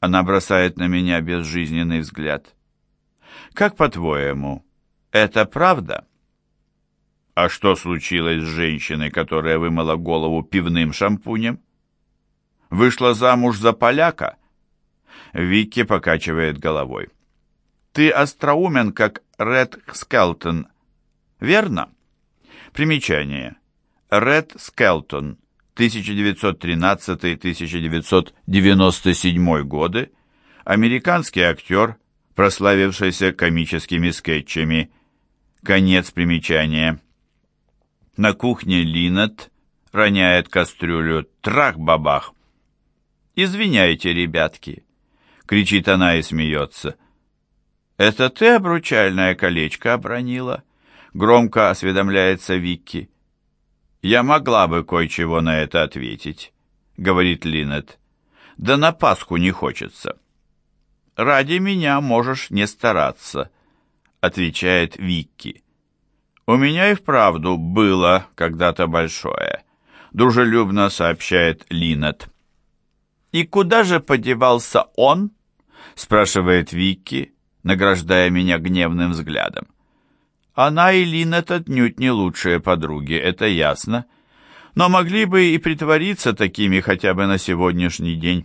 Она бросает на меня безжизненный взгляд. Как по-твоему, это правда? А что случилось с женщиной, которая вымыла голову пивным шампунем? Вышла замуж за поляка? Вики покачивает головой. Ты остроумен, как Ред Скелтон, верно? Примечание. Ред Скелтон, 1913-1997 годы, американский актер, прославившийся комическими скетчами. Конец примечания. На кухне Линет роняет кастрюлю трах-бабах. «Извиняйте, ребятки!» — кричит она и смеется. «Это ты обручальное колечко обронила?» — громко осведомляется Викки. «Я могла бы кое-чего на это ответить», — говорит Линет. «Да на Пасху не хочется». «Ради меня можешь не стараться», — отвечает Викки. «У меня и вправду было когда-то большое», — дружелюбно сообщает Линет. «И куда же подевался он?» — спрашивает Викки, награждая меня гневным взглядом. Она и Линет отнюдь не лучшие подруги, это ясно, но могли бы и притвориться такими хотя бы на сегодняшний день.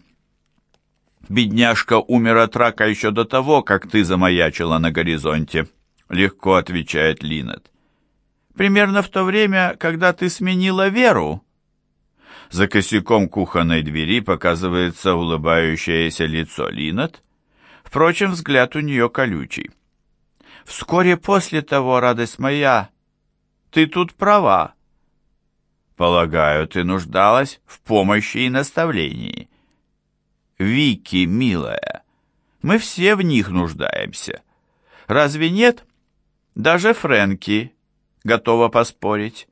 «Бедняжка умер от рака еще до того, как ты замаячила на горизонте», — легко отвечает Линет. «Примерно в то время, когда ты сменила веру». За косяком кухонной двери показывается улыбающееся лицо Линет. Впрочем, взгляд у нее колючий. Вскоре после того, радость моя, ты тут права. Полагаю, ты нуждалась в помощи и наставлении. Вики, милая, мы все в них нуждаемся. Разве нет? Даже Фрэнки готова поспорить.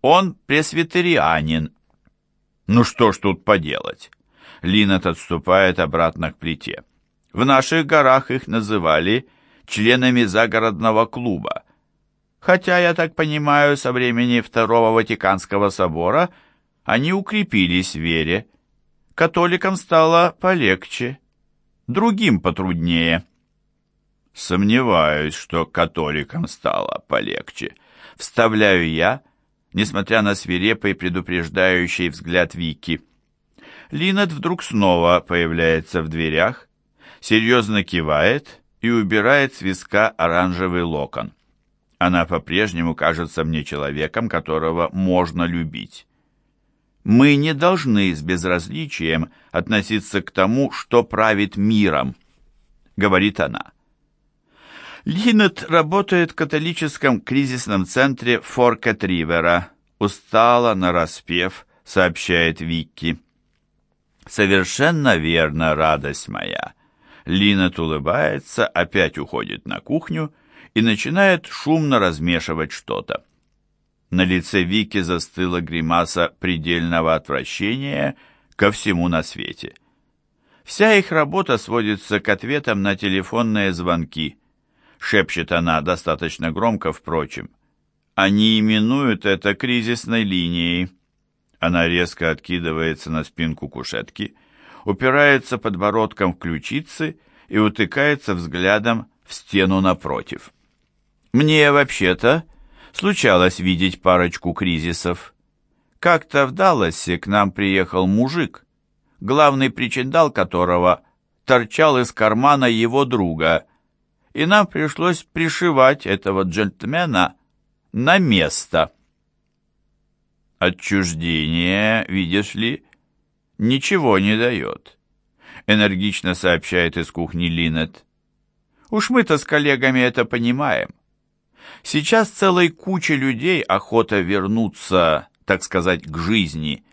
Он пресвитерианин. Ну что ж тут поделать? Линет отступает обратно к плите. В наших горах их называли членами загородного клуба. Хотя, я так понимаю, со времени Второго Ватиканского собора они укрепились в вере. Католикам стало полегче, другим потруднее. Сомневаюсь, что католикам стало полегче. Вставляю я, несмотря на свирепый предупреждающий взгляд Вики. Линет вдруг снова появляется в дверях, серьезно кивает и убирает с виска оранжевый локон. Она по-прежнему кажется мне человеком, которого можно любить. Мы не должны с безразличием относиться к тому, что правит миром, говорит она. Линнет работает в католическом кризисном центре Форкет-Ривера. Устала, нараспев, сообщает Викки. Совершенно верно, радость моя. Линет улыбается, опять уходит на кухню и начинает шумно размешивать что-то. На лице Вики застыла гримаса предельного отвращения ко всему на свете. Вся их работа сводится к ответам на телефонные звонки. Шепчет она достаточно громко, впрочем. Они именуют это кризисной линией. Она резко откидывается на спинку кушетки упирается подбородком в ключицы и утыкается взглядом в стену напротив. Мне вообще-то случалось видеть парочку кризисов. Как-то в Далласе к нам приехал мужик, главный причиндал которого торчал из кармана его друга, и нам пришлось пришивать этого джентльмена на место. Отчуждение, видишь ли, ничего не дает», — энергично сообщает из кухни Линет. «Уж мы-то с коллегами это понимаем. Сейчас целой куче людей охота вернуться, так сказать, к жизни.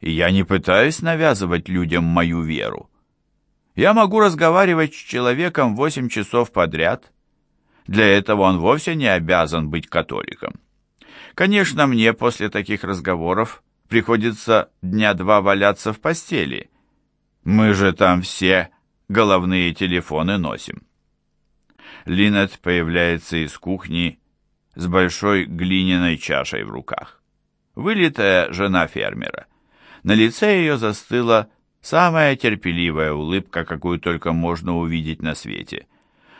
И я не пытаюсь навязывать людям мою веру. Я могу разговаривать с человеком восемь часов подряд. Для этого он вовсе не обязан быть католиком. Конечно, мне после таких разговоров приходится дня два валяться в постели. Мы же там все головные телефоны носим. Линет появляется из кухни с большой глиняной чашей в руках. Вылитая жена фермера. На лице ее застыло Самая терпеливая улыбка, какую только можно увидеть на свете.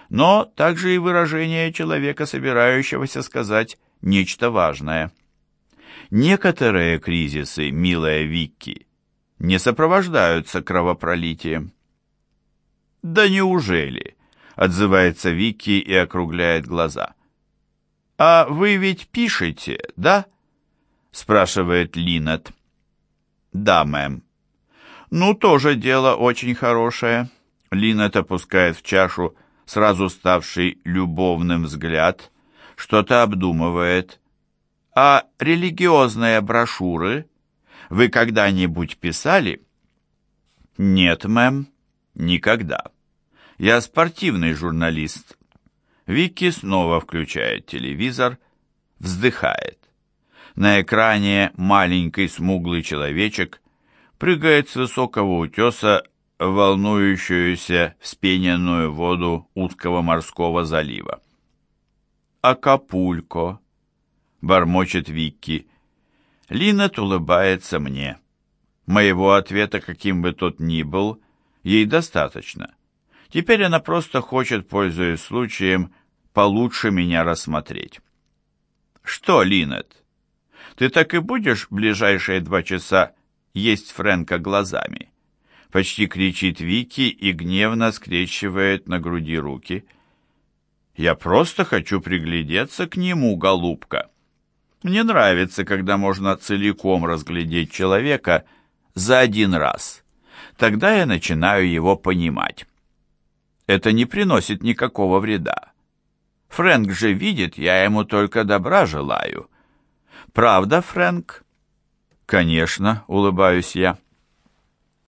Но также и выражение человека, собирающегося сказать нечто важное. Некоторые кризисы, милая Викки, не сопровождаются кровопролитием. «Да неужели?» — отзывается Вики и округляет глаза. «А вы ведь пишете, да?» — спрашивает Линет. «Да, мэм». «Ну, тоже дело очень хорошее». Линет опускает в чашу сразу ставший любовным взгляд, что-то обдумывает. «А религиозные брошюры вы когда-нибудь писали?» «Нет, мэм, никогда. Я спортивный журналист». Вики снова включает телевизор, вздыхает. На экране маленький смуглый человечек прыгает с высокого утеса в волнующуюся вспененную воду узкого морского залива. «Акапулько», — бормочет Вики. Линет улыбается мне. Моего ответа, каким бы тот ни был, ей достаточно. Теперь она просто хочет, пользуясь случаем, получше меня рассмотреть. «Что, Линет, ты так и будешь в ближайшие два часа есть Фрэнка глазами?» Почти кричит Вики и гневно скрещивает на груди руки. «Я просто хочу приглядеться к нему, голубка. Мне нравится, когда можно целиком разглядеть человека за один раз. Тогда я начинаю его понимать. Это не приносит никакого вреда. Фрэнк же видит, я ему только добра желаю. Правда, Фрэнк? Конечно, улыбаюсь я.